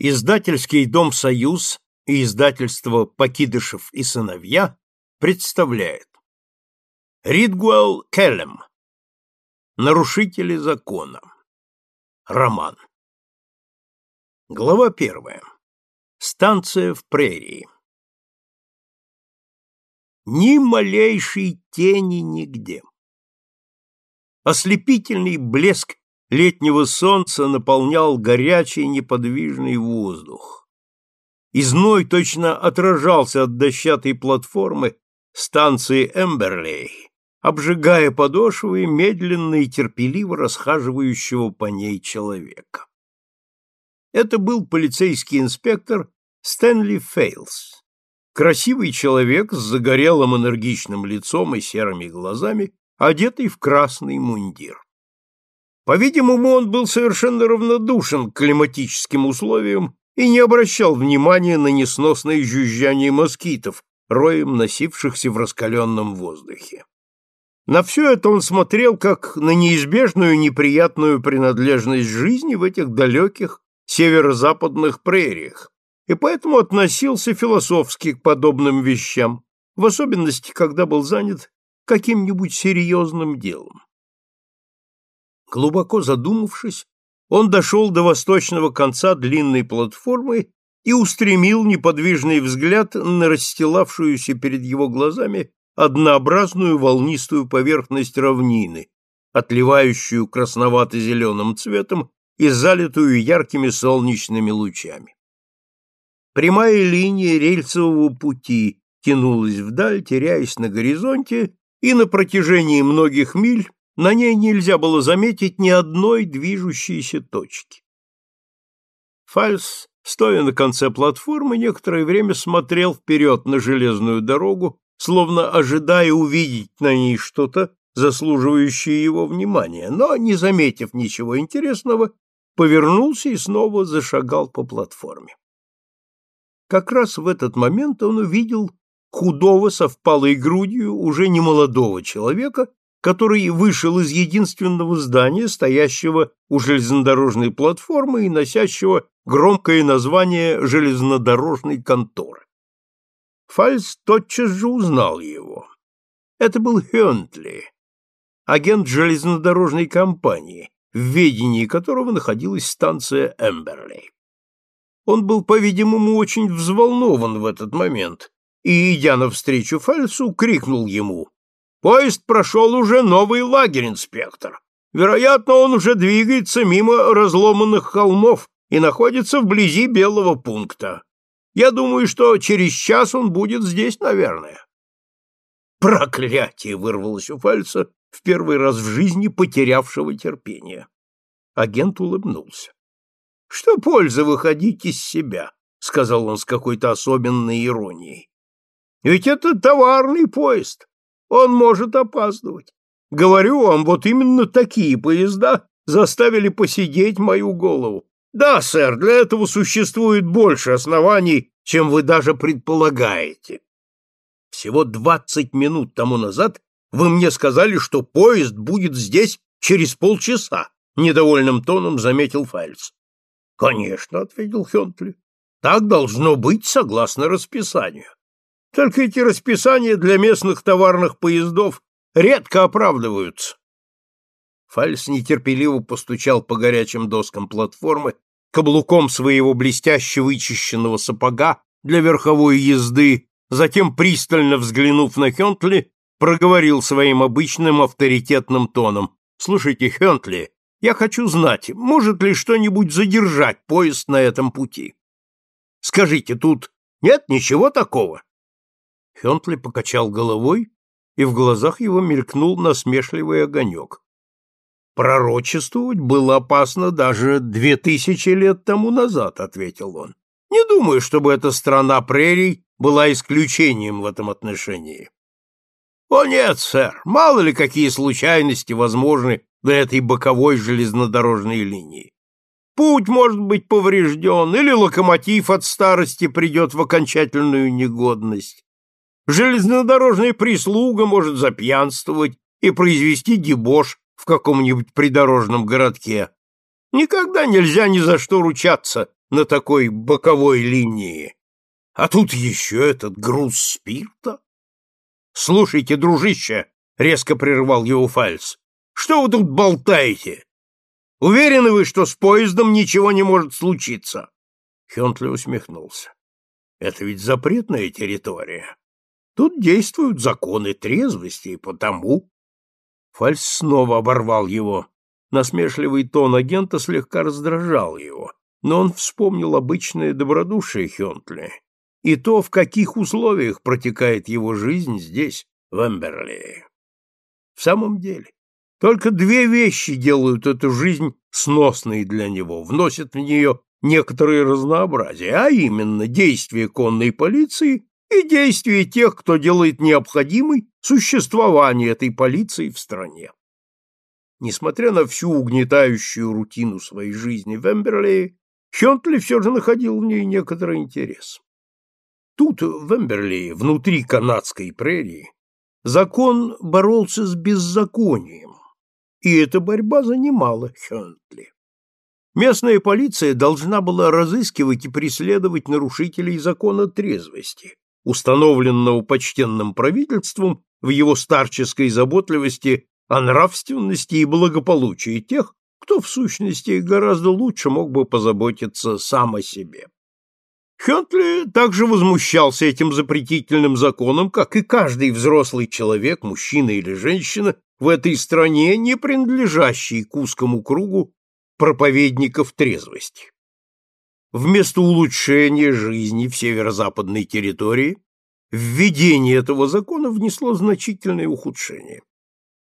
Издательский дом «Союз» и издательство «Покидышев и сыновья» представляет. Ридгуэлл Келлем. Нарушители закона Роман. Глава первая. Станция в прерии Ни малейшей тени нигде. Ослепительный блеск летнего солнца наполнял горячий неподвижный воздух. Изной точно отражался от дощатой платформы станции Эмберлей, обжигая подошвы медленно и терпеливо расхаживающего по ней человека. Это был полицейский инспектор Стэнли Фейлс, красивый человек с загорелым энергичным лицом и серыми глазами, одетый в красный мундир. По-видимому, он был совершенно равнодушен к климатическим условиям и не обращал внимания на несносное жужжание москитов, роем носившихся в раскаленном воздухе. На все это он смотрел как на неизбежную неприятную принадлежность жизни в этих далеких северо-западных прериях, и поэтому относился философски к подобным вещам, в особенности, когда был занят каким-нибудь серьезным делом. Глубоко задумавшись, он дошел до восточного конца длинной платформы и устремил неподвижный взгляд на расстилавшуюся перед его глазами однообразную волнистую поверхность равнины, отливающую красновато-зеленым цветом и залитую яркими солнечными лучами. Прямая линия рельсового пути тянулась вдаль, теряясь на горизонте, и на протяжении многих миль на ней нельзя было заметить ни одной движущейся точки. Фальс, стоя на конце платформы, некоторое время смотрел вперед на железную дорогу, словно ожидая увидеть на ней что-то, заслуживающее его внимания, но, не заметив ничего интересного, повернулся и снова зашагал по платформе. Как раз в этот момент он увидел худого со впалой грудью уже немолодого человека, который вышел из единственного здания, стоящего у железнодорожной платформы и носящего громкое название железнодорожной конторы. Фальц тотчас же узнал его. Это был Хентли, агент железнодорожной компании, в ведении которого находилась станция Эмберли. Он был, по-видимому, очень взволнован в этот момент и, идя навстречу Фальцу, крикнул ему Поезд прошел уже новый лагерь, инспектор. Вероятно, он уже двигается мимо разломанных холмов и находится вблизи белого пункта. Я думаю, что через час он будет здесь, наверное. Проклятие вырвалось у Фальца в первый раз в жизни потерявшего терпение. Агент улыбнулся. — Что польза выходить из себя? — сказал он с какой-то особенной иронией. — Ведь это товарный поезд. Он может опаздывать. Говорю вам, вот именно такие поезда заставили посидеть мою голову. Да, сэр, для этого существует больше оснований, чем вы даже предполагаете. Всего двадцать минут тому назад вы мне сказали, что поезд будет здесь через полчаса, недовольным тоном заметил Фальц. Конечно, ответил Хентли. Так должно быть согласно расписанию. Только эти расписания для местных товарных поездов редко оправдываются. Фальс нетерпеливо постучал по горячим доскам платформы каблуком своего блестяще вычищенного сапога для верховой езды, затем, пристально взглянув на Хентли, проговорил своим обычным авторитетным тоном. «Слушайте, Хентли, я хочу знать, может ли что-нибудь задержать поезд на этом пути? Скажите, тут нет ничего такого?» Хентли покачал головой, и в глазах его мелькнул насмешливый огонек. «Пророчествовать было опасно даже две тысячи лет тому назад», — ответил он. «Не думаю, чтобы эта страна прерий была исключением в этом отношении». «О нет, сэр, мало ли какие случайности возможны для этой боковой железнодорожной линии. Путь может быть поврежден, или локомотив от старости придет в окончательную негодность. Железнодорожная прислуга может запьянствовать и произвести дебош в каком-нибудь придорожном городке. Никогда нельзя ни за что ручаться, на такой боковой линии. А тут еще этот груз спирта. Слушайте, дружище, резко прервал его Фальц. Что вы тут болтаете? Уверены вы, что с поездом ничего не может случиться? Хентли усмехнулся. Это ведь запретная территория. Тут действуют законы трезвости, и потому... Фальц снова оборвал его. Насмешливый тон агента слегка раздражал его, но он вспомнил обычное добродушие Хентли и то, в каких условиях протекает его жизнь здесь, в Эмберли. В самом деле, только две вещи делают эту жизнь сносной для него, вносят в нее некоторое разнообразие, а именно действия конной полиции и действия тех, кто делает необходимой существование этой полиции в стране. Несмотря на всю угнетающую рутину своей жизни в Эмберли, Хентли все же находил в ней некоторый интерес. Тут, в Эмберли, внутри канадской прерии, закон боролся с беззаконием, и эта борьба занимала Хентли. Местная полиция должна была разыскивать и преследовать нарушителей закона трезвости, установленного почтенным правительством в его старческой заботливости о нравственности и благополучии тех, кто в сущности гораздо лучше мог бы позаботиться сам о себе. Хентли также возмущался этим запретительным законом, как и каждый взрослый человек, мужчина или женщина, в этой стране, не принадлежащий к узкому кругу проповедников трезвости. Вместо улучшения жизни в северо-западной территории введение этого закона внесло значительное ухудшение.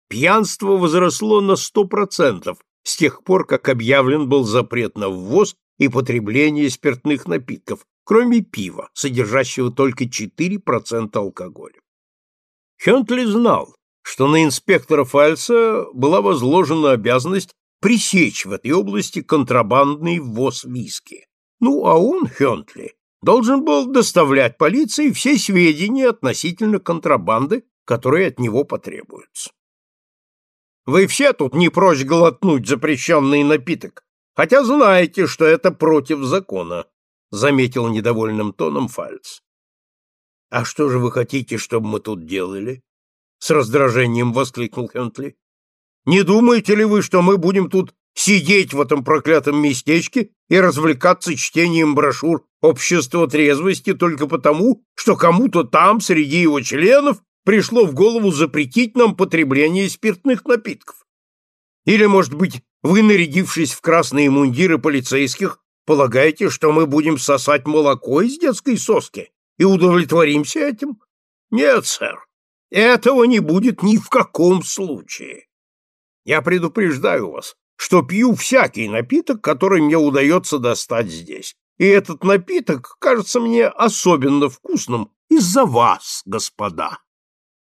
Пьянство возросло на 100% с тех пор, как объявлен был запрет на ввоз и потребление спиртных напитков, кроме пива, содержащего только 4% алкоголя. Хентли знал, что на инспектора Фальса была возложена обязанность пресечь в этой области контрабандный ввоз виски. Ну, а он, Хентли, должен был доставлять полиции все сведения относительно контрабанды, которые от него потребуются. Вы все тут не прочь глотнуть запрещенный напиток, хотя знаете, что это против закона, — заметил недовольным тоном Фальц. — А что же вы хотите, чтобы мы тут делали? — с раздражением воскликнул Хентли. — Не думаете ли вы, что мы будем тут сидеть в этом проклятом местечке и развлекаться чтением брошюр общества трезвости только потому, что кому-то там, среди его членов, пришло в голову запретить нам потребление спиртных напитков? Или, может быть, вы, нарядившись в красные мундиры полицейских, Полагаете, что мы будем сосать молоко из детской соски и удовлетворимся этим? Нет, сэр, этого не будет ни в каком случае. Я предупреждаю вас, что пью всякий напиток, который мне удается достать здесь. И этот напиток кажется мне особенно вкусным из-за вас, господа.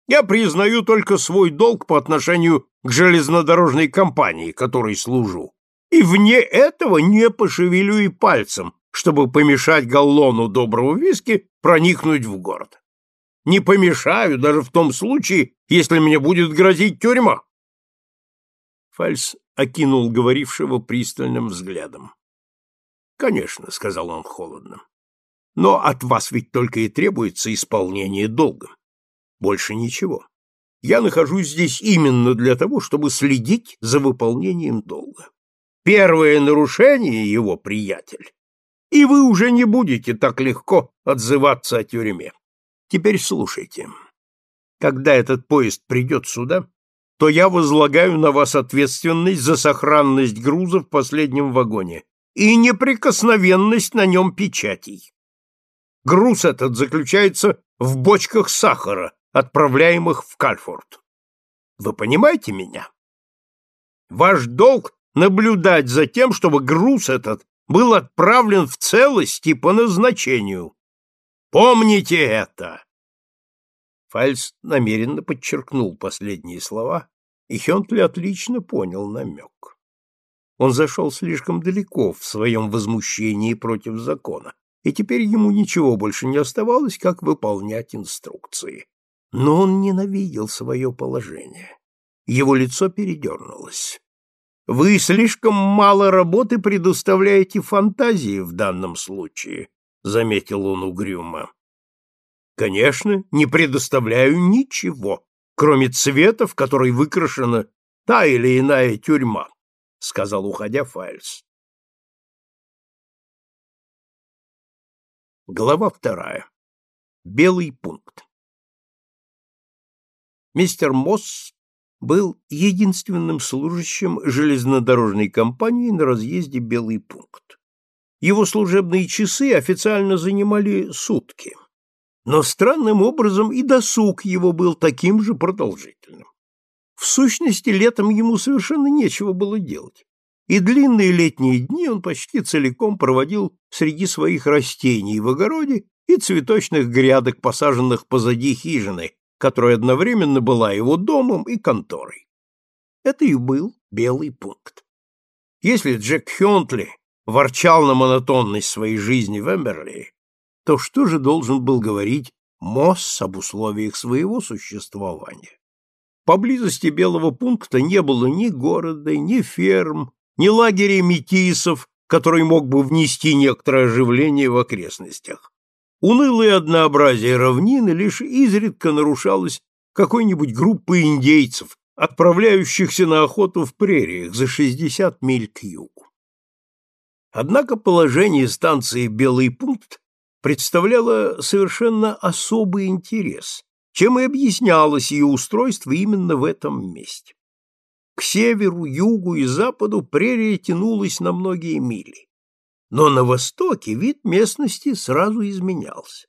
Я признаю только свой долг по отношению к железнодорожной компании, которой служу и вне этого не пошевелю и пальцем, чтобы помешать галлону доброго виски проникнуть в город. Не помешаю даже в том случае, если мне будет грозить тюрьма. Фальс окинул говорившего пристальным взглядом. «Конечно», — сказал он холодно, — «но от вас ведь только и требуется исполнение долга. Больше ничего. Я нахожусь здесь именно для того, чтобы следить за выполнением долга первое нарушение его, приятель, и вы уже не будете так легко отзываться о тюрьме. Теперь слушайте. Когда этот поезд придет сюда, то я возлагаю на вас ответственность за сохранность груза в последнем вагоне и неприкосновенность на нем печатей. Груз этот заключается в бочках сахара, отправляемых в Кальфорд. Вы понимаете меня? Ваш долг наблюдать за тем, чтобы груз этот был отправлен в целости по назначению. Помните это!» Фальц намеренно подчеркнул последние слова, и Хентли отлично понял намек. Он зашел слишком далеко в своем возмущении против закона, и теперь ему ничего больше не оставалось, как выполнять инструкции. Но он ненавидел свое положение. Его лицо передернулось. Вы слишком мало работы предоставляете фантазии в данном случае, заметил он угрюмо. Конечно, не предоставляю ничего, кроме цвета, в который выкрашена та или иная тюрьма, сказал, уходя Файльс. Глава вторая. Белый пункт. Мистер Мосс был единственным служащим железнодорожной компании на разъезде Белый пункт. Его служебные часы официально занимали сутки, но странным образом и досуг его был таким же продолжительным. В сущности, летом ему совершенно нечего было делать, и длинные летние дни он почти целиком проводил среди своих растений в огороде и цветочных грядок, посаженных позади хижины, которая одновременно была его домом и конторой. Это и был белый пункт. Если Джек Хёнтли ворчал на монотонность своей жизни в Эмберли, то что же должен был говорить Мосс об условиях своего существования? Поблизости белого пункта не было ни города, ни ферм, ни лагеря метисов, который мог бы внести некоторое оживление в окрестностях. Унылое однообразие равнины лишь изредка нарушалось какой-нибудь группой индейцев, отправляющихся на охоту в прериях за 60 миль к югу. Однако положение станции «Белый пункт» представляло совершенно особый интерес, чем и объяснялось ее устройство именно в этом месте. К северу, югу и западу прерия тянулась на многие мили. Но на востоке вид местности сразу изменялся.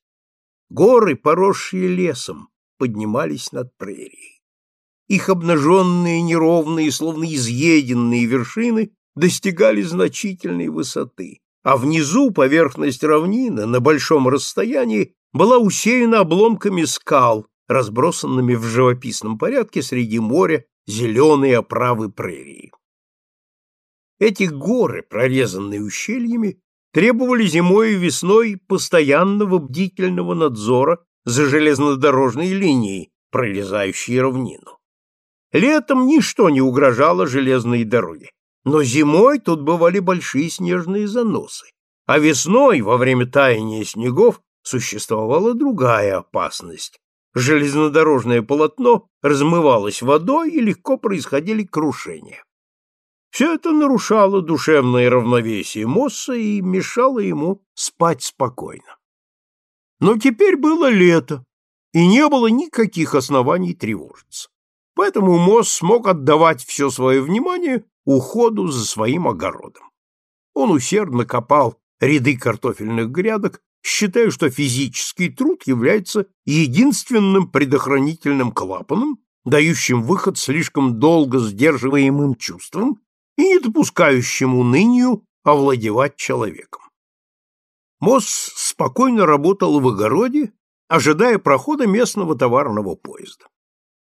Горы, поросшие лесом, поднимались над прерией. Их обнаженные, неровные, словно изъеденные вершины достигали значительной высоты, а внизу поверхность равнины на большом расстоянии была усеяна обломками скал, разбросанными в живописном порядке среди моря зеленые оправы прерии. Эти горы, прорезанные ущельями, требовали зимой и весной постоянного бдительного надзора за железнодорожной линией, прорезающей равнину. Летом ничто не угрожало железной дороге, но зимой тут бывали большие снежные заносы, а весной, во время таяния снегов, существовала другая опасность. Железнодорожное полотно размывалось водой и легко происходили крушения. Все это нарушало душевное равновесие Мосса и мешало ему спать спокойно. Но теперь было лето, и не было никаких оснований тревожиться. Поэтому Мосс смог отдавать все свое внимание уходу за своим огородом. Он усердно копал ряды картофельных грядок, считая, что физический труд является единственным предохранительным клапаном, дающим выход слишком долго сдерживаемым чувствам и не допускающим унынию овладевать человеком. Мосс спокойно работал в огороде, ожидая прохода местного товарного поезда.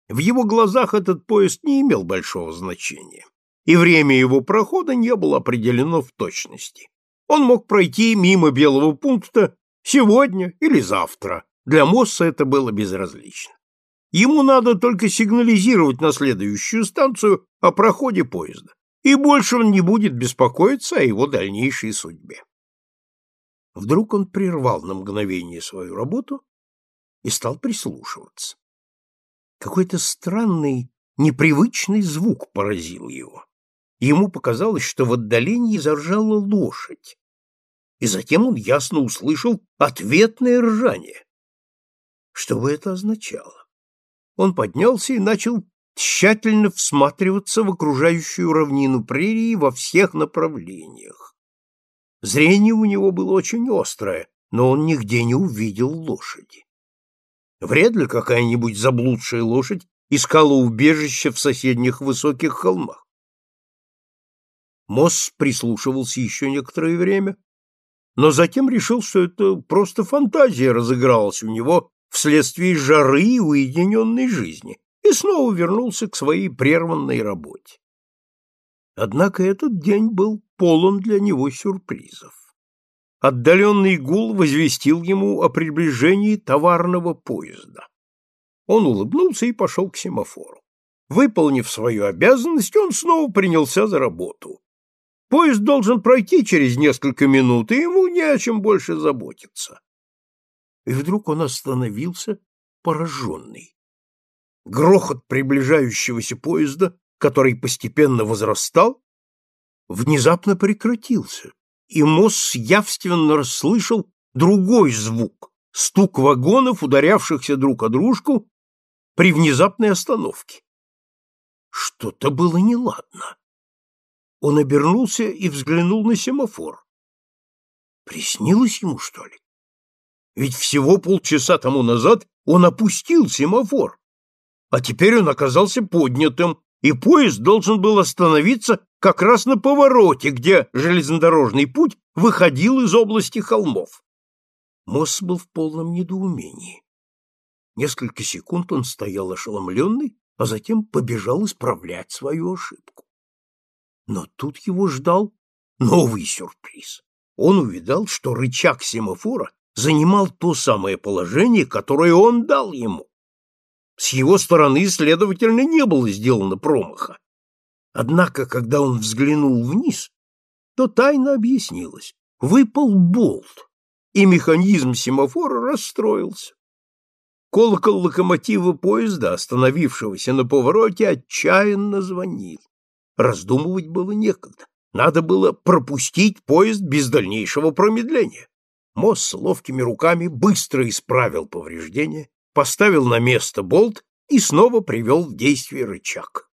В его глазах этот поезд не имел большого значения, и время его прохода не было определено в точности. Он мог пройти мимо белого пункта сегодня или завтра. Для Мосса это было безразлично. Ему надо только сигнализировать на следующую станцию о проходе поезда и больше он не будет беспокоиться о его дальнейшей судьбе. Вдруг он прервал на мгновение свою работу и стал прислушиваться. Какой-то странный, непривычный звук поразил его. Ему показалось, что в отдалении заржала лошадь, и затем он ясно услышал ответное ржание. Что бы это означало? Он поднялся и начал тщательно всматриваться в окружающую равнину прерии во всех направлениях. Зрение у него было очень острое, но он нигде не увидел лошади. Вряд ли какая-нибудь заблудшая лошадь искала убежище в соседних высоких холмах. Мосс прислушивался еще некоторое время, но затем решил, что это просто фантазия разыгралась у него вследствие жары и уединенной жизни, и снова вернулся к своей прерванной работе. Однако этот день был полон для него сюрпризов. Отдаленный гул возвестил ему о приближении товарного поезда. Он улыбнулся и пошел к семафору. Выполнив свою обязанность, он снова принялся за работу. Поезд должен пройти через несколько минут, и ему не о чем больше заботиться. И вдруг он остановился, пораженный. Грохот приближающегося поезда, который постепенно возрастал, внезапно прекратился, и Мосс явственно расслышал другой звук — стук вагонов, ударявшихся друг о дружку при внезапной остановке. Что-то было неладно. Он обернулся и взглянул на семафор. Приснилось ему, что ли? Ведь всего полчаса тому назад он опустил семафор, а теперь он оказался поднятым, и поезд должен был остановиться как раз на повороте, где железнодорожный путь выходил из области холмов. Мосс был в полном недоумении. Несколько секунд он стоял ошеломленный, а затем побежал исправлять свою ошибку. Но тут его ждал новый сюрприз. Он увидал, что рычаг семафора занимал то самое положение, которое он дал ему. С его стороны, следовательно, не было сделано промаха. Однако, когда он взглянул вниз, то тайна объяснилась. Выпал болт, и механизм семафора расстроился. Колокол локомотива поезда, остановившегося на повороте, отчаянно звонил. Раздумывать было некогда. Надо было пропустить поезд без дальнейшего промедления. Мосс ловкими руками быстро исправил повреждение, поставил на место болт и снова привел в действие рычаг.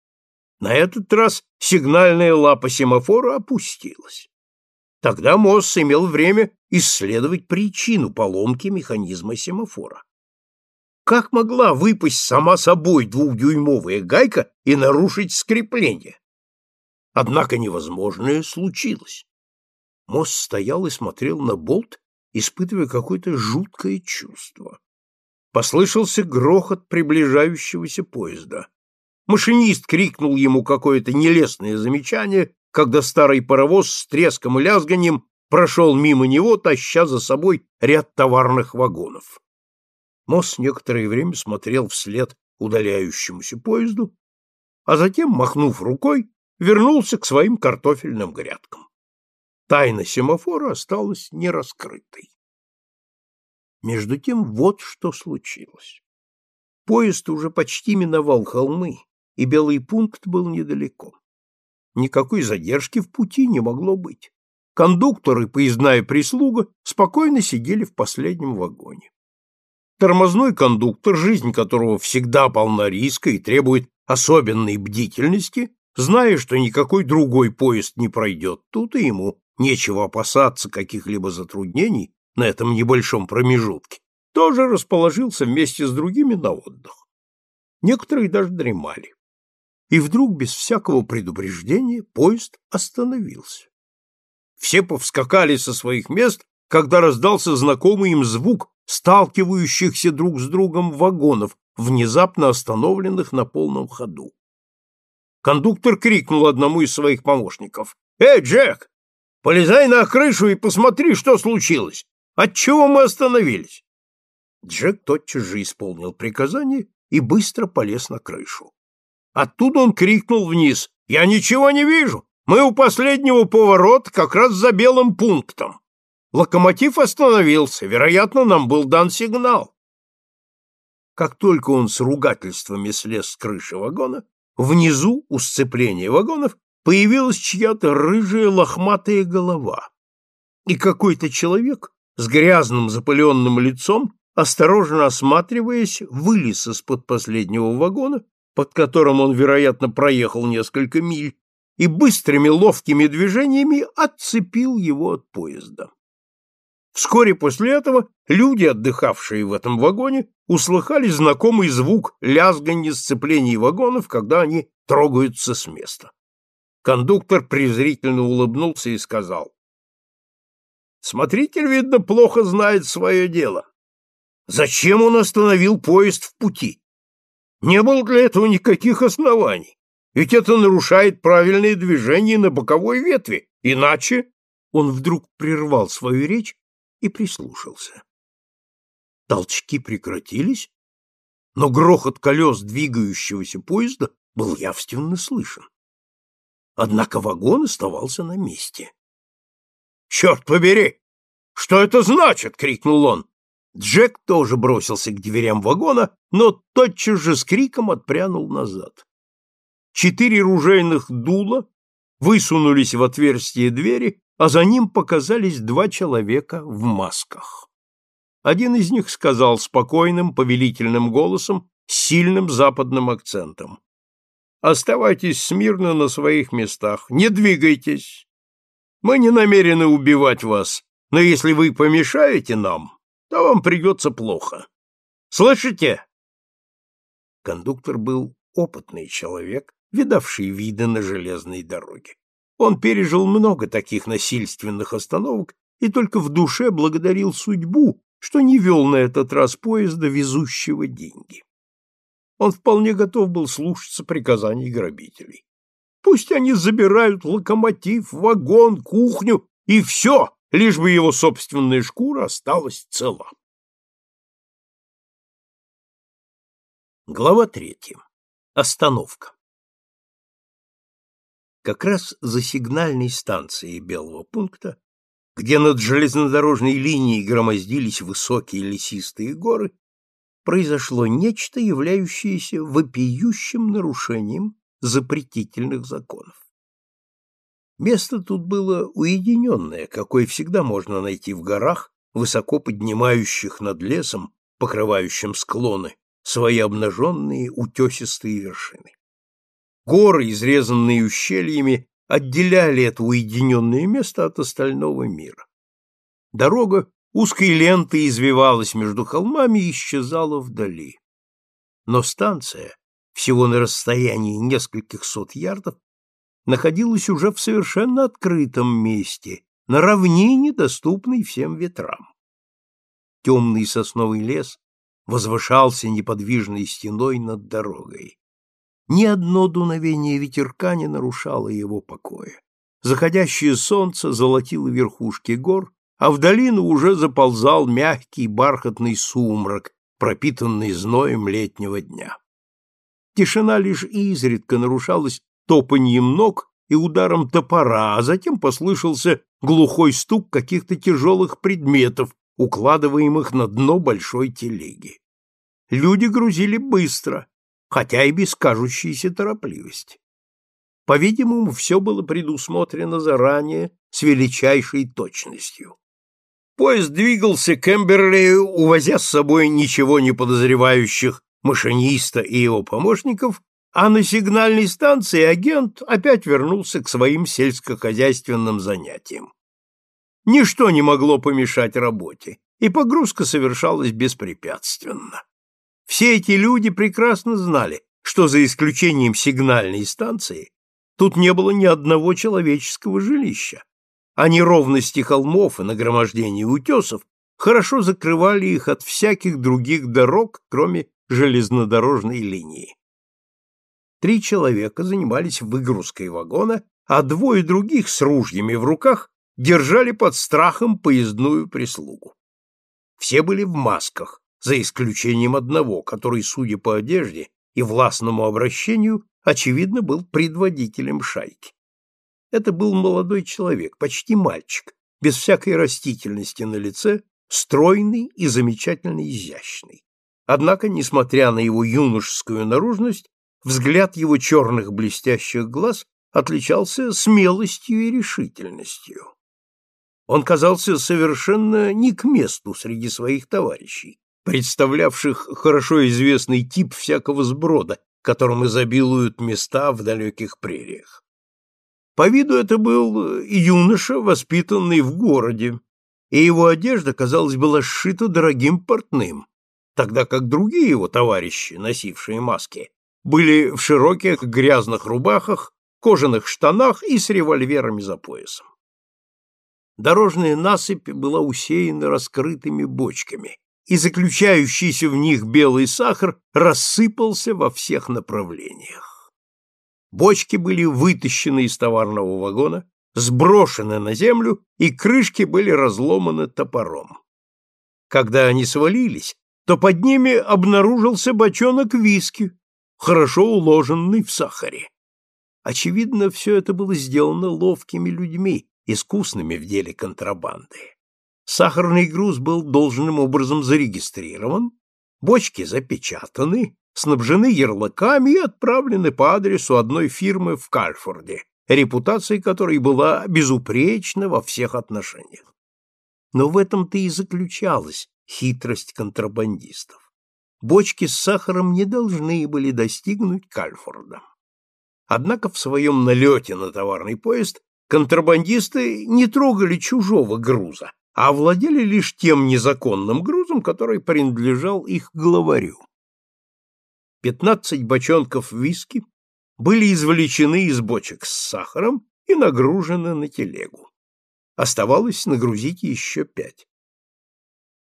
На этот раз сигнальная лапа семафора опустилась. Тогда Мосс имел время исследовать причину поломки механизма семафора. Как могла выпасть сама собой двухдюймовая гайка и нарушить скрепление? Однако невозможное случилось. Мосс стоял и смотрел на болт, испытывая какое-то жуткое чувство. Послышался грохот приближающегося поезда. Машинист крикнул ему какое-то нелестное замечание, когда старый паровоз с треском и лязганием прошел мимо него, таща за собой ряд товарных вагонов. Мосс некоторое время смотрел вслед удаляющемуся поезду, а затем, махнув рукой, вернулся к своим картофельным грядкам. Тайна семафора осталась нераскрытой. Между тем вот что случилось. Поезд уже почти миновал холмы, и белый пункт был недалеко. Никакой задержки в пути не могло быть. Кондуктор и поездная прислуга спокойно сидели в последнем вагоне. Тормозной кондуктор, жизнь которого всегда полна риска и требует особенной бдительности, зная, что никакой другой поезд не пройдет тут, и ему нечего опасаться каких-либо затруднений на этом небольшом промежутке, тоже расположился вместе с другими на отдых. Некоторые даже дремали. И вдруг, без всякого предупреждения, поезд остановился. Все повскакали со своих мест, когда раздался знакомый им звук сталкивающихся друг с другом вагонов, внезапно остановленных на полном ходу. Кондуктор крикнул одному из своих помощников. «Эй, Джек, полезай на крышу и посмотри, что случилось. Отчего мы остановились?» Джек тотчас же исполнил приказание и быстро полез на крышу. Оттуда он крикнул вниз. «Я ничего не вижу! Мы у последнего поворота как раз за белым пунктом. Локомотив остановился, вероятно, нам был дан сигнал». Как только он с ругательствами слез с крыши вагона, Внизу, у сцепления вагонов, появилась чья-то рыжая лохматая голова. И какой-то человек с грязным запыленным лицом, осторожно осматриваясь, вылез из-под последнего вагона, под которым он, вероятно, проехал несколько миль, и быстрыми ловкими движениями отцепил его от поезда. Вскоре после этого люди, отдыхавшие в этом вагоне, услыхали знакомый звук лязганья сцеплений вагонов, когда они трогаются с места. Кондуктор презрительно улыбнулся и сказал. «Смотритель, видно, плохо знает свое дело. Зачем он остановил поезд в пути? Не было для этого никаких оснований, ведь это нарушает правильное движение на боковой ветви, иначе...» Он вдруг прервал свою речь и прислушался. Толчки прекратились, но грохот колес двигающегося поезда был явственно слышен. Однако вагон оставался на месте. «Черт побери! Что это значит?» — крикнул он. Джек тоже бросился к дверям вагона, но тотчас же с криком отпрянул назад. Четыре ружейных дула высунулись в отверстие двери, а за ним показались два человека в масках. Один из них сказал спокойным, повелительным голосом с сильным западным акцентом. «Оставайтесь смирно на своих местах, не двигайтесь. Мы не намерены убивать вас, но если вы помешаете нам, то вам придется плохо. Слышите?» Кондуктор был опытный человек, видавший виды на железной дороге. Он пережил много таких насильственных остановок и только в душе благодарил судьбу, что не вел на этот раз поезда, везущего деньги. Он вполне готов был слушаться приказаний грабителей. Пусть они забирают локомотив, вагон, кухню и все, лишь бы его собственная шкура осталась цела. Глава третья. Остановка. Как раз за сигнальной станцией Белого пункта, где над железнодорожной линией громоздились высокие лесистые горы, произошло нечто, являющееся вопиющим нарушением запретительных законов. Место тут было уединенное, какое всегда можно найти в горах, высоко поднимающих над лесом, покрывающим склоны, свои обнаженные утесистые вершины. Горы, изрезанные ущельями, отделяли это уединенное место от остального мира. Дорога узкой лентой извивалась между холмами и исчезала вдали. Но станция, всего на расстоянии нескольких сот ярдов, находилась уже в совершенно открытом месте, на равнине, доступной всем ветрам. Темный сосновый лес возвышался неподвижной стеной над дорогой. Ни одно дуновение ветерка не нарушало его покоя. Заходящее солнце золотило верхушки гор, а в долину уже заползал мягкий бархатный сумрак, пропитанный зноем летнего дня. Тишина лишь изредка нарушалась топаньем ног и ударом топора, а затем послышался глухой стук каких-то тяжелых предметов, укладываемых на дно большой телеги. Люди грузили быстро, хотя и без кажущейся торопливости. По-видимому, все было предусмотрено заранее с величайшей точностью. Поезд двигался к Эмберлею, увозя с собой ничего не подозревающих машиниста и его помощников, а на сигнальной станции агент опять вернулся к своим сельскохозяйственным занятиям. Ничто не могло помешать работе, и погрузка совершалась беспрепятственно. Все эти люди прекрасно знали, что за исключением сигнальной станции тут не было ни одного человеческого жилища, а неровности холмов и нагромождение утесов хорошо закрывали их от всяких других дорог, кроме железнодорожной линии. Три человека занимались выгрузкой вагона, а двое других с ружьями в руках держали под страхом поездную прислугу. Все были в масках, за исключением одного, который, судя по одежде и властному обращению, очевидно, был предводителем шайки. Это был молодой человек, почти мальчик, без всякой растительности на лице, стройный и замечательно изящный. Однако, несмотря на его юношескую наружность, взгляд его черных блестящих глаз отличался смелостью и решительностью. Он казался совершенно не к месту среди своих товарищей, представлявших хорошо известный тип всякого сброда, которым изобилуют места в далеких прериях. По виду это был юноша, воспитанный в городе, и его одежда, казалось, была сшита дорогим портным, тогда как другие его товарищи, носившие маски, были в широких грязных рубахах, кожаных штанах и с револьверами за поясом. Дорожная насыпь была усеяна раскрытыми бочками, и заключающийся в них белый сахар рассыпался во всех направлениях. Бочки были вытащены из товарного вагона, сброшены на землю, и крышки были разломаны топором. Когда они свалились, то под ними обнаружился бочонок виски, хорошо уложенный в сахаре. Очевидно, все это было сделано ловкими людьми, искусными в деле контрабанды. Сахарный груз был должным образом зарегистрирован, бочки запечатаны, снабжены ярлыками и отправлены по адресу одной фирмы в Кальфорде, репутация которой была безупречна во всех отношениях. Но в этом-то и заключалась хитрость контрабандистов. Бочки с сахаром не должны были достигнуть Кальфорда. Однако в своем налете на товарный поезд контрабандисты не трогали чужого груза, а владели лишь тем незаконным грузом, который принадлежал их главарю. Пятнадцать бочонков виски были извлечены из бочек с сахаром и нагружены на телегу. Оставалось нагрузить еще пять.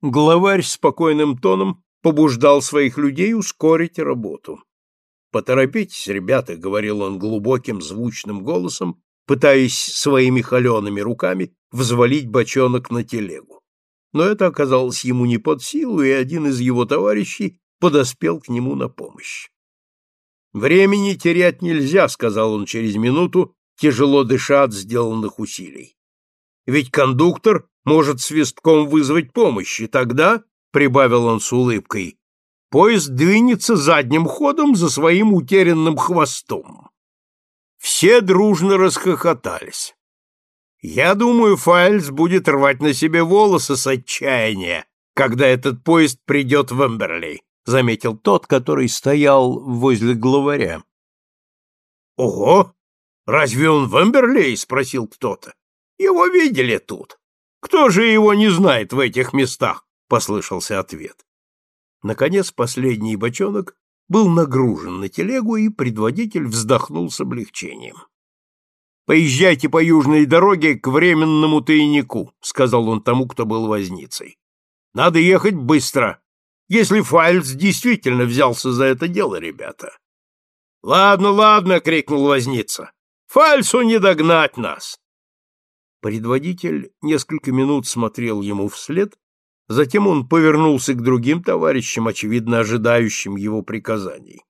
Главарь спокойным тоном побуждал своих людей ускорить работу. «Поторопитесь, ребята», — говорил он глубоким звучным голосом, пытаясь своими холеными руками взвалить бочонок на телегу. Но это оказалось ему не под силу, и один из его товарищей подоспел к нему на помощь. «Времени терять нельзя», — сказал он через минуту, тяжело дыша от сделанных усилий. «Ведь кондуктор может свистком вызвать помощь, и тогда, — прибавил он с улыбкой, — поезд двинется задним ходом за своим утерянным хвостом». Все дружно расхохотались. Я думаю, Файльс будет рвать на себе волосы с отчаяния, когда этот поезд придет в Эмберли, заметил тот, который стоял возле главаря. Ого! Разве он в Эмберли? спросил кто-то. Его видели тут. Кто же его не знает в этих местах? послышался ответ. Наконец последний бочонок был нагружен на телегу, и предводитель вздохнул с облегчением. Поезжайте по южной дороге к временному тайнику, сказал он тому, кто был возницей. Надо ехать быстро. Если Файльс действительно взялся за это дело, ребята. Ладно, ладно, крикнул возница. Фальсу не догнать нас. Предводитель несколько минут смотрел ему вслед, затем он повернулся к другим товарищам, очевидно ожидающим его приказаний.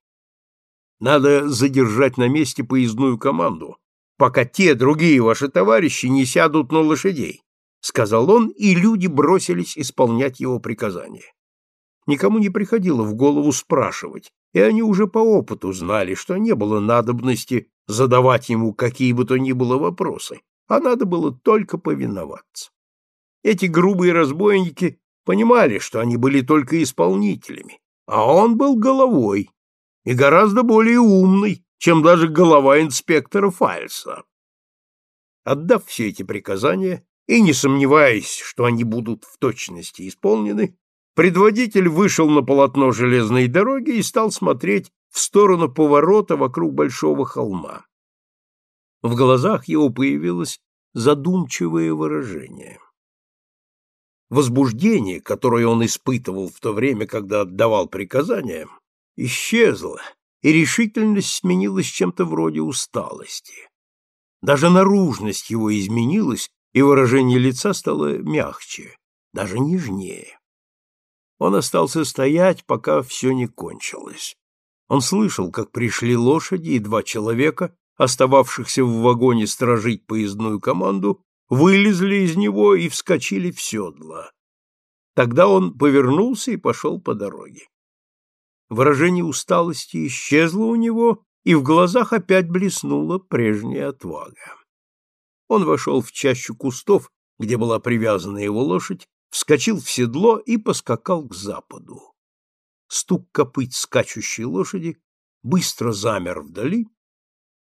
Надо задержать на месте поездную команду, пока те другие ваши товарищи не сядут на лошадей, сказал он, и люди бросились исполнять его приказания. Никому не приходило в голову спрашивать, и они уже по опыту знали, что не было надобности задавать ему какие бы то ни было вопросы, а надо было только повиноваться. Эти грубые разбойники понимали, что они были только исполнителями, а он был головой и гораздо более умный, чем даже голова инспектора Фальса. Отдав все эти приказания и не сомневаясь, что они будут в точности исполнены, предводитель вышел на полотно железной дороги и стал смотреть в сторону поворота вокруг большого холма. В глазах его появилось задумчивое выражение. Возбуждение, которое он испытывал в то время, когда отдавал приказания, исчезло, и решительность сменилась чем-то вроде усталости. Даже наружность его изменилась, и выражение лица стало мягче, даже нежнее. Он остался стоять, пока все не кончилось. Он слышал, как пришли лошади, и два человека, остававшихся в вагоне сторожить поездную команду, вылезли из него и вскочили в седла. Тогда он повернулся и пошел по дороге. Выражение усталости исчезло у него, и в глазах опять блеснула прежняя отвага. Он вошел в чащу кустов, где была привязана его лошадь, вскочил в седло и поскакал к западу. Стук копыт скачущей лошади быстро замер вдали,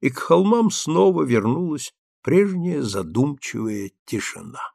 и к холмам снова вернулась прежняя задумчивая тишина.